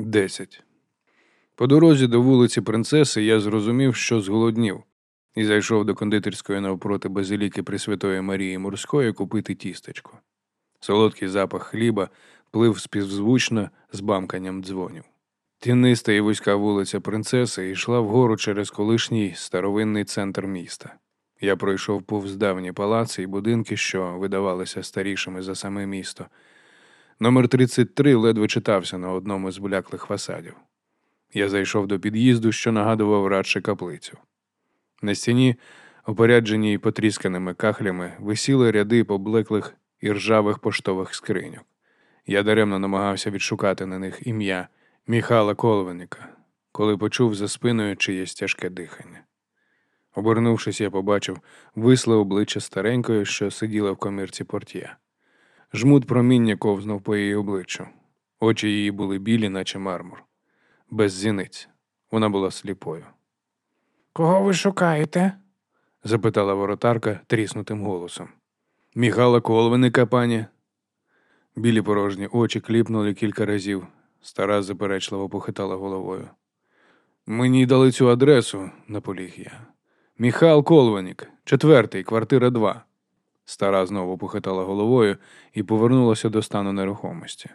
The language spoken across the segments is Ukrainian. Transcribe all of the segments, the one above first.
Десять. По дорозі до вулиці Принцеси я зрозумів, що зголоднів, і зайшов до кондитерської навпроти базиліки Пресвятої Марії Морської купити тістечко. Солодкий запах хліба плив співзвучно з бамканням дзвонів. Тіниста і вузька вулиця Принцеси йшла вгору через колишній старовинний центр міста. Я пройшов повз давні палаци і будинки, що видавалися старішими за саме місто. Номер 33 ледве читався на одному з бляклих фасадів. Я зайшов до під'їзду, що нагадував радше каплицю. На стіні, опорядженій потрісканими кахлями, висіли ряди поблеклих і ржавих поштових скриньок. Я даремно намагався відшукати на них ім'я Міхала Колвеника, коли почув за спиною чиєсь тяжке дихання. Обернувшись, я побачив висле обличчя старенької, що сиділа в комірці портьє. Жмут проміння ковзнув по її обличчю. Очі її були білі, наче мармур, без зіниць. Вона була сліпою. Кого ви шукаєте? запитала воротарка тріснутим голосом. Міхала Колвеника, пані. Білі порожні очі кліпнули кілька разів. Стара заперечливо похитала головою. Мені дали цю адресу, наполіг я. Міхал Колвенік, четвертий, квартира 2. Стара знову похитала головою і повернулася до стану нерухомості.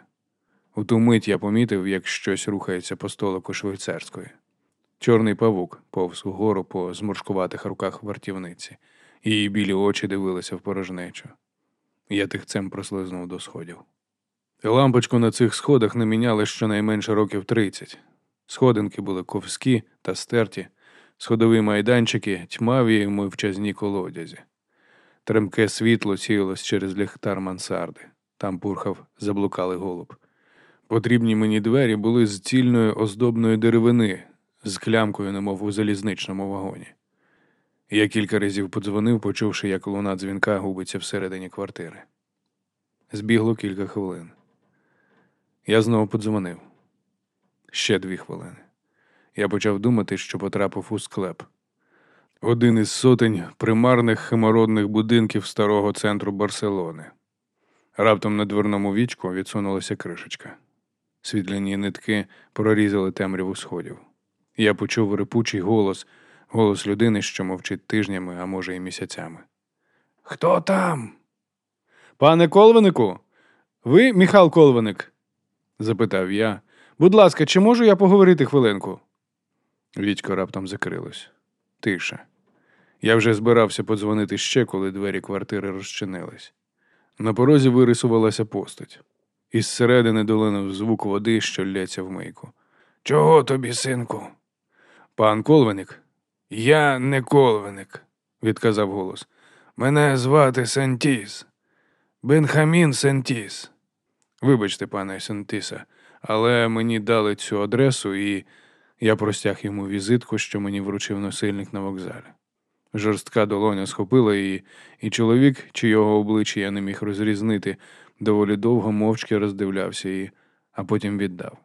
У ту мить я помітив, як щось рухається по столику швейцарської. Чорний павук повз угору по зморшкуватих руках вартівниці. Її білі очі дивилися в порожнечу. Я тихцем прослизнув до сходів. Лампочку на цих сходах не міняли щонайменше років тридцять. Сходинки були ковські та стерті, сходові майданчики, тьмаві й мовчазні колодязі. Тремке світло сіялось через ліхтар мансарди. Там пурхав заблукалий голуб. Потрібні мені двері були з цільної оздобної деревини, з клямкою, немов у залізничному вагоні. Я кілька разів подзвонив, почувши, як луна дзвінка губиться всередині квартири. Збігло кілька хвилин. Я знову подзвонив. Ще дві хвилини. Я почав думати, що потрапив у склеп. Один із сотень примарних химородних будинків старого центру Барселони. Раптом на дверному вічку відсунулася кришечка. Світляні нитки прорізали темряву сходів. Я почув рипучий голос, голос людини, що мовчить тижнями, а може, і місяцями. Хто там? Пане Колвенику, ви Міхал Колвеник? запитав я. Будь ласка, чи можу я поговорити хвилинку? Вічко раптом закрилось. Тиша. Я вже збирався подзвонити ще, коли двері квартири розчинились. На порозі вирисувалася постать. Із середини долинув звук води, що лється в мийку. Чого тобі, синку? Пан Колвеник? Я не колвеник, відказав голос. Мене звати Сентіс. Бенхамін Сентіс. Вибачте, пане Сентіса, але мені дали цю адресу, і я простяг йому візитку, що мені вручив носильник на вокзалі. Жорстка долоня схопила її, і чоловік, чийого обличчя я не міг розрізнити, доволі довго мовчки роздивлявся її, а потім віддав.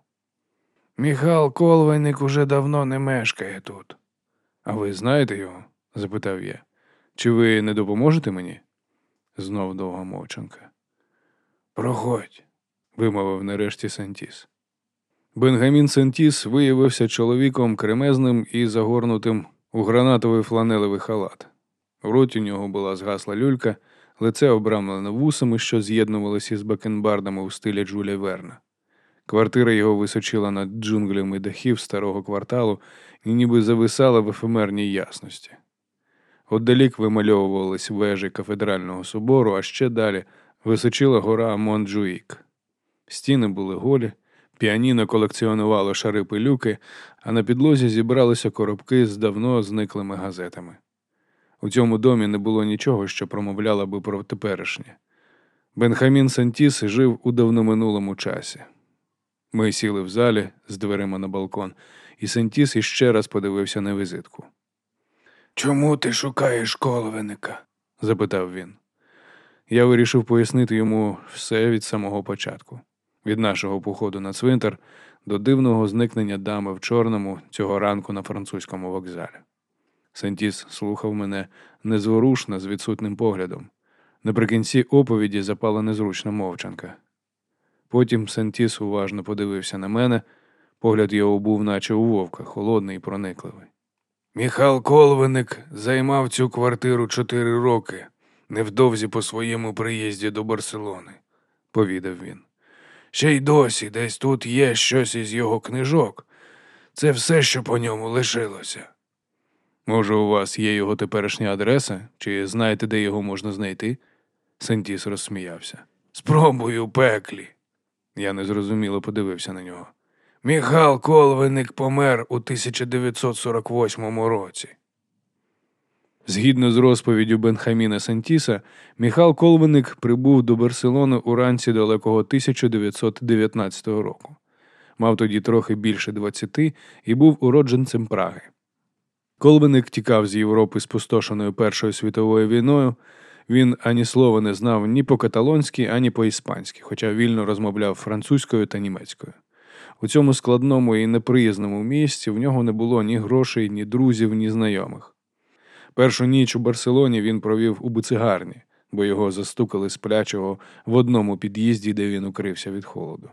Міхал Колвейник уже давно не мешкає тут. А ви знаєте його? запитав я. Чи ви не допоможете мені? Знов довга мовчанка. Проходь, вимовив нарешті Сентіс. Бенгамін Сентіс виявився чоловіком кремезним і загорнутим у гранатовий фланелевий халат. У роті у нього була згасла люлька, лице обрамлене вусами, що з'єднувалися із бакенбардами у стилі Джуля Верна. Квартира його височила над джунглями дахів старого кварталу і ніби зависала в ефемерній ясності. Отдалік вимальовувались вежі кафедрального собору, а ще далі височила гора Монджуїк. Стіни були голі, піаніно колекціонувало шари пилюки, а на підлозі зібралися коробки з давно зниклими газетами. У цьому домі не було нічого, що промовляло би про теперішнє. Бенхамін Сантіс жив у давноминулому часі. Ми сіли в залі з дверима на балкон, і Сантіс іще раз подивився на візитку. Чому ти шукаєш колвеника? запитав він. Я вирішив пояснити йому все від самого початку, від нашого походу на цвинтар до дивного зникнення дами в чорному цього ранку на французькому вокзалі. Сентіс слухав мене незворушно з відсутним поглядом. Наприкінці оповіді запала незручна мовчанка. Потім Сентіс уважно подивився на мене, Погляд його був, наче у вовка, холодний і проникливий. Міхал Колвиник займав цю квартиру чотири роки, невдовзі по своєму приїзді до Барселони, повідав він. Ще й досі десь тут є щось із його книжок. Це все, що по ньому лишилося. Може, у вас є його теперішня адреса, чи знаєте, де його можна знайти? Сентіс розсміявся. Спробую пеклі. Я незрозуміло подивився на нього. Міхал Колвиник помер у 1948 році. Згідно з розповіддю Бенхаміна Сантіса, Міхал Колвиник прибув до Барселони уранці далекого 1919 року. Мав тоді трохи більше 20 і був уродженцем Праги. Колвиник тікав з Європи спустошеною Першою світовою війною. Він ані слова не знав ні по-каталонськи, ані по-іспанськи, хоча вільно розмовляв французькою та німецькою. У цьому складному і неприязному місці в нього не було ні грошей, ні друзів, ні знайомих. Першу ніч у Барселоні він провів у буцигарні, бо його застукали сплячого в одному під'їзді, де він укрився від холоду.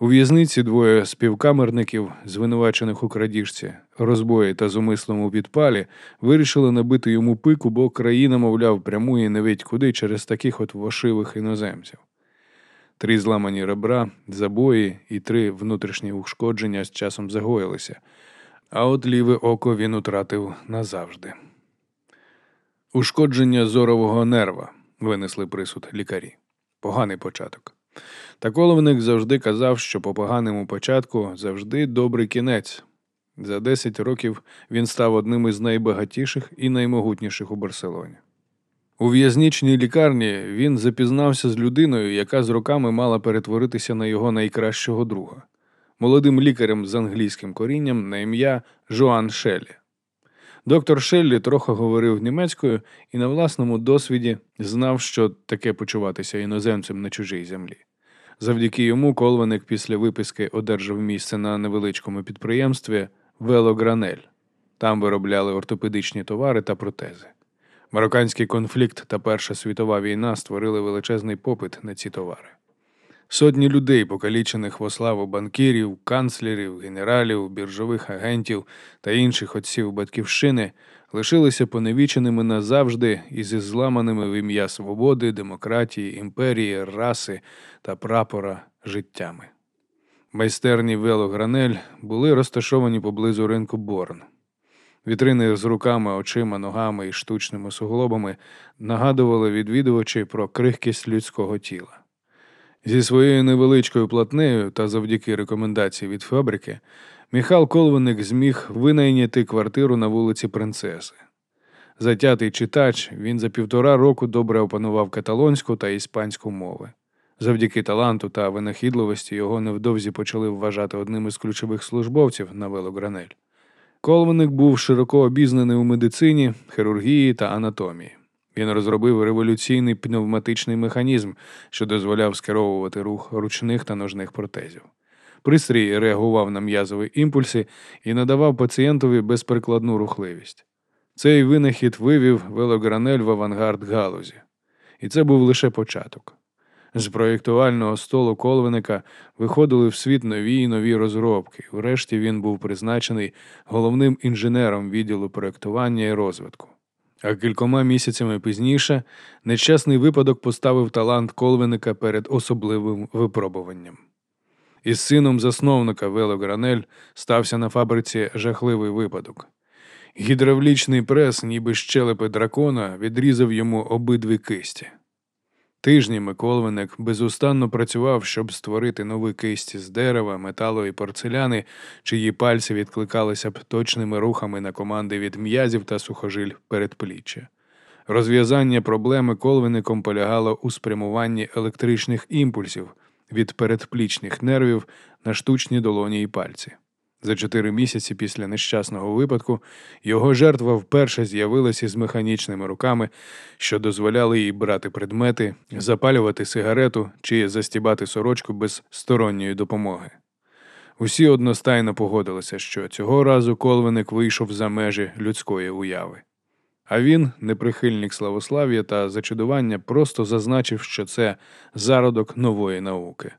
У в'язниці двоє співкамерників, звинувачених у крадіжці, розбої та зумислом у підпалі, вирішили набити йому пику, бо країна, мовляв, прямує не ведь куди через таких от вошивих іноземців. Три зламані ребра, забої і три внутрішні ушкодження з часом загоїлися, а от ліве око він утратив назавжди. Ушкодження зорового нерва, винесли присуд лікарі. Поганий початок. Та коловник завжди казав, що по поганому початку завжди добрий кінець. За 10 років він став одним із найбагатіших і наймогутніших у Барселоні. У в'язничній лікарні він запізнався з людиною, яка з роками мала перетворитися на його найкращого друга, молодим лікарем з англійським корінням на ім'я Жоан Шеллі. Доктор Шеллі трохи говорив німецькою і на власному досвіді знав, що таке почуватися іноземцем на чужій землі. Завдяки йому колвеник після виписки одержав місце на невеличкому підприємстві Велогранель. Там виробляли ортопедичні товари та протези. Марокканський конфлікт та Перша світова війна створили величезний попит на ці товари. Сотні людей, покалічених во славу банкірів, канцлерів, генералів, біржових агентів та інших отців батьківщини, лишилися поневіченими назавжди і зі зламаними в ім'я свободи, демократії, імперії, раси та прапора життями. Майстерні велогранель були розташовані поблизу ринку Борн. Вітрини з руками, очима, ногами і штучними суглобами нагадували відвідувачі про крихкість людського тіла. Зі своєю невеличкою платнею та завдяки рекомендації від фабрики, Міхал Колвиник зміг винайняти квартиру на вулиці Принцеси. Затятий читач, він за півтора року добре опанував каталонську та іспанську мови. Завдяки таланту та винахідливості його невдовзі почали вважати одним із ключових службовців на велогранель. Колвиник був широко обізнаний у медицині, хірургії та анатомії. Він розробив революційний пневматичний механізм, що дозволяв скеровувати рух ручних та ножних протезів. Пристрій реагував на м'язові імпульси і надавав пацієнтові безприкладну рухливість. Цей винахід вивів велогранель в авангард галузі. І це був лише початок. З проєктувального столу колвеника виходили в світ нові й нові розробки. Врешті він був призначений головним інженером відділу проєктування і розвитку. А кількома місяцями пізніше нещасний випадок поставив талант колвеника перед особливим випробуванням. Із сином засновника Велогранель стався на фабриці жахливий випадок. Гідравлічний прес, ніби щелепи дракона, відрізав йому обидві кисті. Тижнями колвиник безустанно працював, щоб створити нові кисті з дерева, металу і порцеляни, чиї пальці відкликалися б точними рухами на команди від м'язів та сухожиль передпліччя. Розв'язання проблеми колвиником полягало у спрямуванні електричних імпульсів від передплічних нервів на штучні долоні і пальці. За чотири місяці після нещасного випадку його жертва вперше з'явилася з механічними руками, що дозволяли їй брати предмети, запалювати сигарету чи застібати сорочку без сторонньої допомоги. Усі одностайно погодилися, що цього разу колвиник вийшов за межі людської уяви. А він, неприхильник славослав'я та зачудування, просто зазначив, що це зародок нової науки.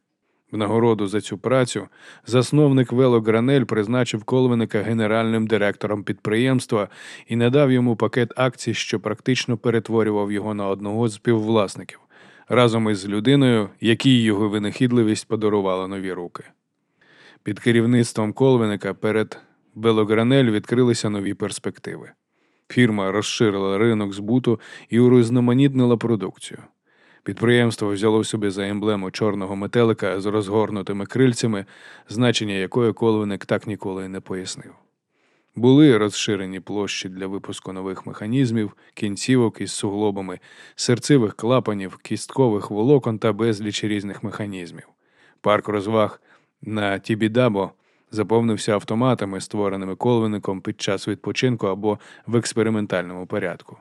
В нагороду за цю працю засновник Велогранель призначив Колвиника генеральним директором підприємства і надав йому пакет акцій, що практично перетворював його на одного з співвласників, разом із людиною, якій його винахідливість подарувала нові руки. Під керівництвом Колвиника перед Велогранель відкрилися нові перспективи. Фірма розширила ринок збуту і урізноманітнила продукцію. Підприємство взяло собі за емблему чорного метелика з розгорнутими крильцями, значення якої колвиник так ніколи не пояснив. Були розширені площі для випуску нових механізмів, кінцівок із суглобами, серцевих клапанів, кісткових волокон та безліч різних механізмів. Парк розваг на Тібідабо заповнився автоматами, створеними колвиником під час відпочинку або в експериментальному порядку.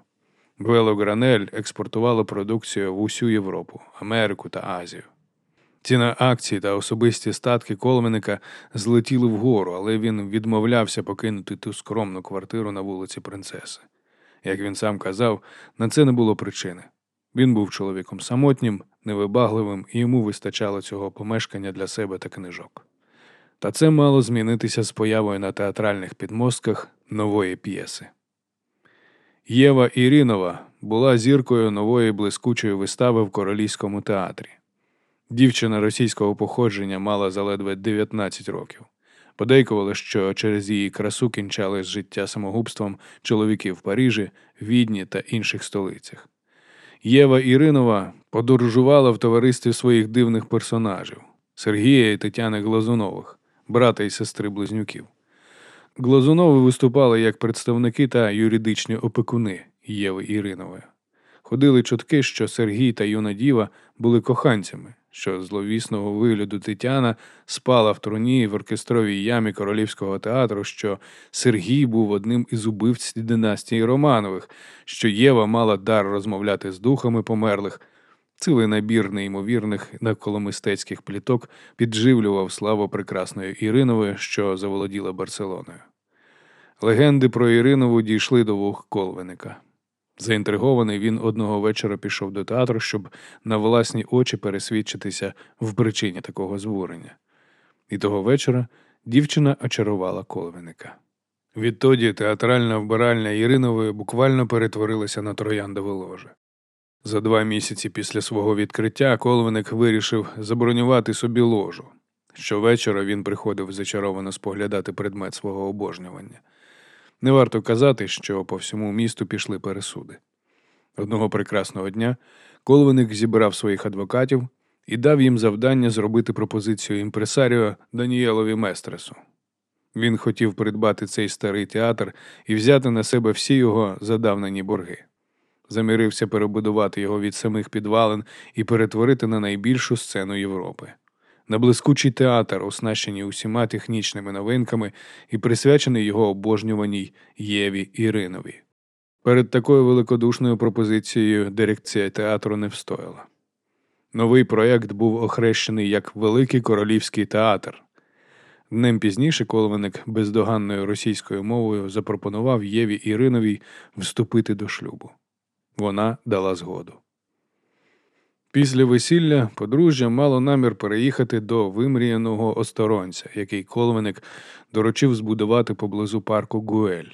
Велогранель експортувала продукцію в усю Європу, Америку та Азію. Ціна акцій та особисті статки колвиника злетіли вгору, але він відмовлявся покинути ту скромну квартиру на вулиці Принцеси. Як він сам казав, на це не було причини. Він був чоловіком самотнім, невибагливим, і йому вистачало цього помешкання для себе та книжок. Та це мало змінитися з появою на театральних підмостках нової п'єси. Єва Ірінова була зіркою нової блискучої вистави в королівському театрі. Дівчина російського походження мала заледве 19 років. Подейкували, що через її красу кінчалось життя самогубством чоловіки в Парижі, Відні та інших столицях. Єва Іринова подорожувала в товаристві своїх дивних персонажів Сергія і Тетяни Глазунових, брата і сестри близнюків. Глазунови виступали як представники та юридичні опекуни Єви Іринової. Ходили чутки, що Сергій та юна діва були коханцями, що зловісного вигляду Тетяна спала в труні в оркестровій ямі королівського театру, що Сергій був одним із убивць династії Романових, що Єва мала дар розмовляти з духами померлих. Цілий набір неймовірних навколомистецьких пліток підживлював славу прекрасної Іринової, що заволоділа Барселоною. Легенди про Іринову дійшли до вух колвеника. Заінтригований, він одного вечора пішов до театру, щоб на власні очі пересвідчитися в причині такого збурення. І того вечора дівчина очарувала колвеника. Відтоді театральна вбиральня Іринової буквально перетворилася на трояндове ложе. За два місяці після свого відкриття колвеник вирішив забронювати собі ложу. Щовечора він приходив зачаровано споглядати предмет свого обожнювання. Не варто казати, що по всьому місту пішли пересуди. Одного прекрасного дня колвеник зібрав своїх адвокатів і дав їм завдання зробити пропозицію імпресаріо Даніелові Местресу. Він хотів придбати цей старий театр і взяти на себе всі його задавнені борги. Замірився перебудувати його від самих підвалин і перетворити на найбільшу сцену Європи. На блискучий театр, оснащений усіма технічними новинками і присвячений його обожнюваній Єві Іринові. Перед такою великодушною пропозицією дирекція театру не встояла. Новий проєкт був охрещений як Великий Королівський театр. Днем пізніше коловник бездоганною російською мовою запропонував Єві Іриновій вступити до шлюбу. Вона дала згоду. Після весілля подружжя мало намір переїхати до вимріяного осторонця, який колвеник доручив збудувати поблизу парку Гуель.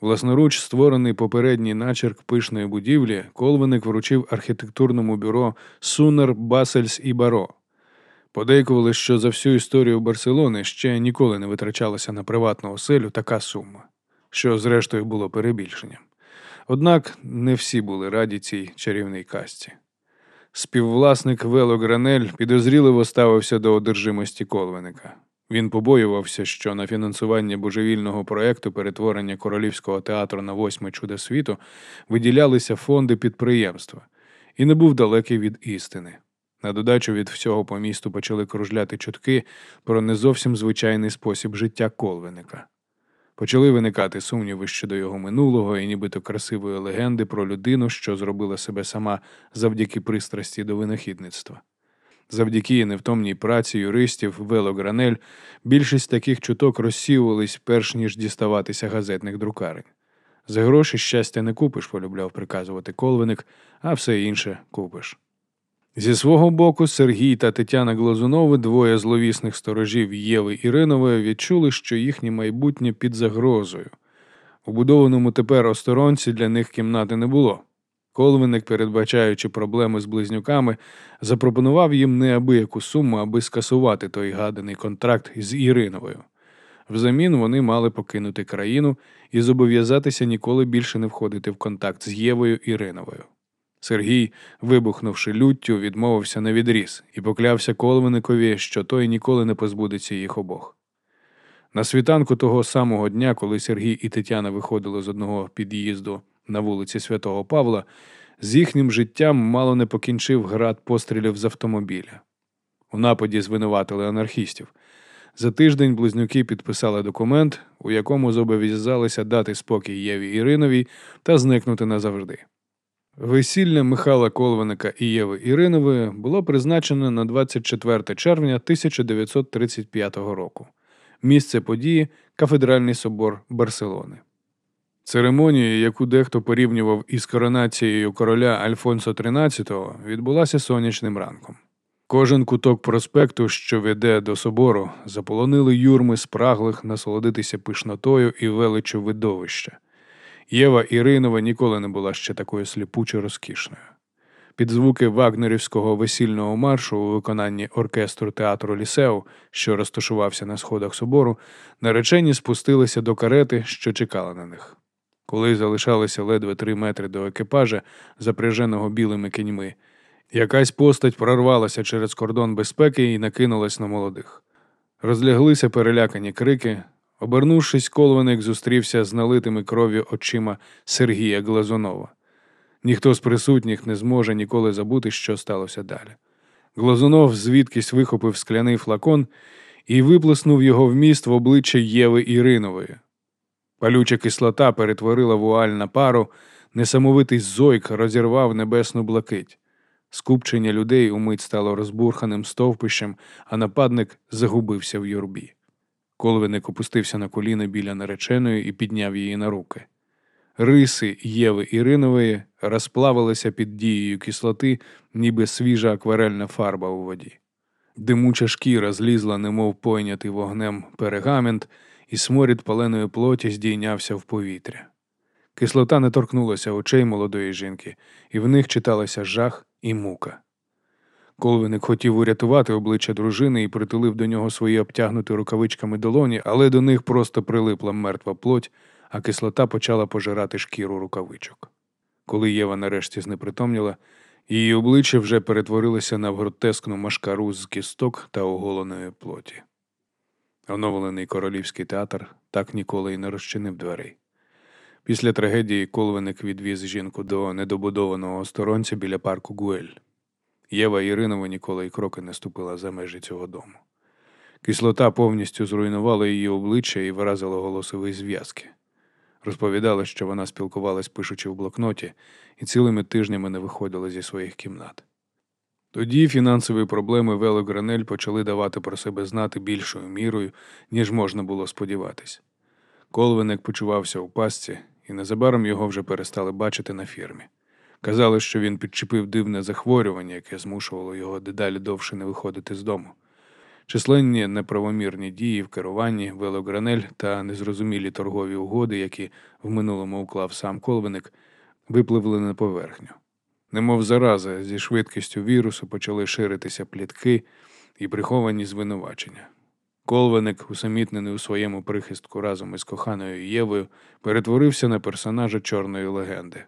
Власноруч створений попередній начерк пишної будівлі, колвеник вручив архітектурному бюро Сунер, Басельс і Баро. Подейкували, що за всю історію Барселони ще ніколи не витрачалася на приватну оселю така сума, що, зрештою, було перебільшенням. Однак не всі були раді цій чарівній касті. Співвласник Вело Гранель підозріливо ставився до одержимості колвеника. Він побоювався, що на фінансування божевільного проекту перетворення королівського театру на восьме чудо світу виділялися фонди підприємства, і не був далекий від істини. На додачу від всього по місту почали кружляти чутки про не зовсім звичайний спосіб життя колвеника. Почали виникати сумніви щодо його минулого і нібито красивої легенди про людину, що зробила себе сама завдяки пристрасті до винахідництва. Завдяки невтомній праці юристів Велогранель більшість таких чуток розсіювались, перш ніж діставатися газетних друкарень. За гроші щастя не купиш, полюбляв приказувати колвеник, а все інше купиш. Зі свого боку, Сергій та Тетяна Глазунови, двоє зловісних сторожів Єви Іринової, відчули, що їхнє майбутнє під загрозою. У будованому тепер осторонці для них кімнати не було. Колвиник, передбачаючи проблеми з близнюками, запропонував їм неабияку суму, аби скасувати той гаданий контракт з Іриновою. Взамін вони мали покинути країну і зобов'язатися ніколи більше не входити в контакт з Євою Іриновою. Сергій, вибухнувши люттю, відмовився на відріз і поклявся Колвиникові, що той ніколи не позбудеться їх обох. На світанку того самого дня, коли Сергій і Тетяна виходили з одного під'їзду на вулиці Святого Павла, з їхнім життям мало не покінчив град пострілів з автомобіля. У нападі звинуватили анархістів. За тиждень близнюки підписали документ, у якому зобов'язалися дати спокій Єві Іриновій та зникнути назавжди. Весілля Михайла Колвиника і Єви Іринової було призначено на 24 червня 1935 року. Місце події кафедральний собор Барселони. Церемонія, яку дехто порівнював із коронацією короля Альфонсо XIII, відбулася сонячним ранком. Кожен куток проспекту, що веде до собору, заполонили юрми спраглих насолодитися пишнотою і величчю видовища. Єва Іринова ніколи не була ще такою сліпучо розкішною. Під звуки вагнерівського весільного маршу у виконанні оркестру театру Лісеу, що розташувався на сходах собору, наречені спустилися до карети, що чекала на них. Коли залишалося ледве три метри до екіпажа, запряженого білими кіньми, якась постать прорвалася через кордон безпеки і накинулась на молодих. Розляглися перелякані крики. Обернувшись, колвеник зустрівся з налитими кров'ю очима Сергія Глазунова. Ніхто з присутніх не зможе ніколи забути, що сталося далі. Глазунов звідкись вихопив скляний флакон і виплеснув його вміст в обличчя Єви Іринової. Палюча кислота перетворила вуаль на пару, несамовитий зойк розірвав небесну блакить. Скупчення людей умить стало розбурханим стовпищем, а нападник загубився в юрбі. Колвиник опустився на коліна біля нареченої і підняв її на руки. Риси Єви Іринової розплавилися під дією кислоти, ніби свіжа акварельна фарба у воді. Димуча шкіра злізла, немов пойнятий вогнем пергамент, і сморід паленої плоті здійнявся в повітря. Кислота не торкнулася очей молодої жінки, і в них читалася жах і мука. Колвиник хотів урятувати обличчя дружини і притулив до нього свої обтягнуті рукавичками долоні, але до них просто прилипла мертва плоть, а кислота почала пожирати шкіру рукавичок. Коли Єва нарешті знепритомніла, її обличчя вже перетворилося на гротескну машкару з кісток та оголеної плоті. Оновлений королівський театр так ніколи й не розчинив дверей. Після трагедії Колвиник відвіз жінку до недобудованого сторонця біля парку Гуель. Єва Іринова ніколи й кроки не ступила за межі цього дому. Кислота повністю зруйнувала її обличчя і виразила голосові зв'язки. Розповідала, що вона спілкувалась, пишучи в блокноті, і цілими тижнями не виходила зі своїх кімнат. Тоді фінансові проблеми Вело Гранель почали давати про себе знати більшою мірою, ніж можна було сподіватись. Колвиник почувався у пастці, і незабаром його вже перестали бачити на фірмі. Казали, що він підчепив дивне захворювання, яке змушувало його дедалі довше не виходити з дому. Численні неправомірні дії в керуванні, велогранель та незрозумілі торгові угоди, які в минулому уклав сам колвиник, випливли на поверхню. Немов зараза зі швидкістю вірусу почали ширитися плітки і приховані звинувачення. Колвиник, усамітнений у своєму прихистку разом із коханою Євою, перетворився на персонажа чорної легенди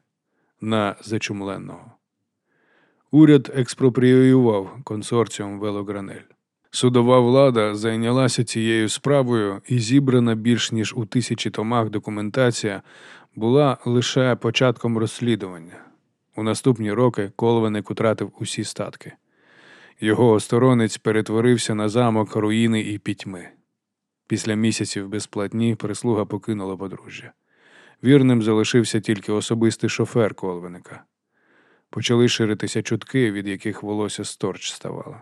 на зачумленного. Уряд експропріював консорціум Велогранель. Судова влада зайнялася цією справою, і зібрана більш ніж у тисячі томах документація була лише початком розслідування. У наступні роки Колвеник утратив усі статки. Його осторонець перетворився на замок руїни і пітьми. Після місяців безплатні прислуга покинула подружжя. Вірним залишився тільки особистий шофер Колвеника. Почали ширитися чутки, від яких волосся сторч ставало.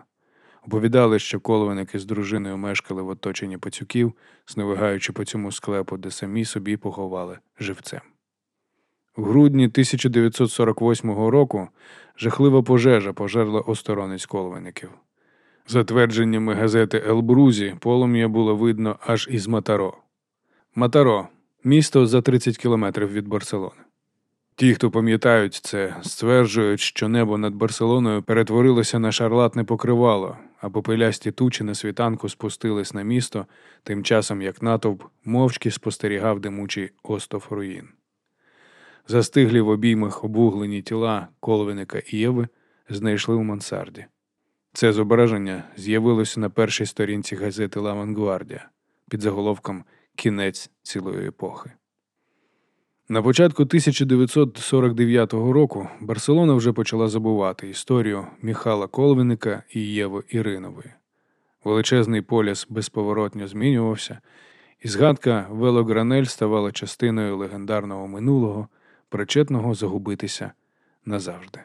Оповідали, що колвеники з дружиною мешкали в оточенні пацюків, снивигаючи по цьому склепу, де самі собі поховали живцем. В грудні 1948 року жахлива пожежа пожерла осторонець колвеників. За твердженнями газети Елбрузі, полум'я було видно аж із Матаро. Матаро місто за 30 кілометрів від Барселони. Ті, хто пам'ятають це, стверджують, що небо над Барселоною перетворилося на шарлатне покривало, а попелясті тучі на світанку спустились на місто, тим часом як натовп мовчки спостерігав димучий остов руїн. Застиглі в обіймах обуглені тіла Колвиника і Єви знайшли у мансарді. Це зображення з'явилося на першій сторінці газети «Ла Вангвардія» під заголовком Кінець цілої епохи. На початку 1949 року Барселона вже почала забувати історію Міхала Колвиника і Єви Іринової. Величезний поліс безповоротньо змінювався, і згадка Велогранель ставала частиною легендарного минулого, причетного загубитися назавжди.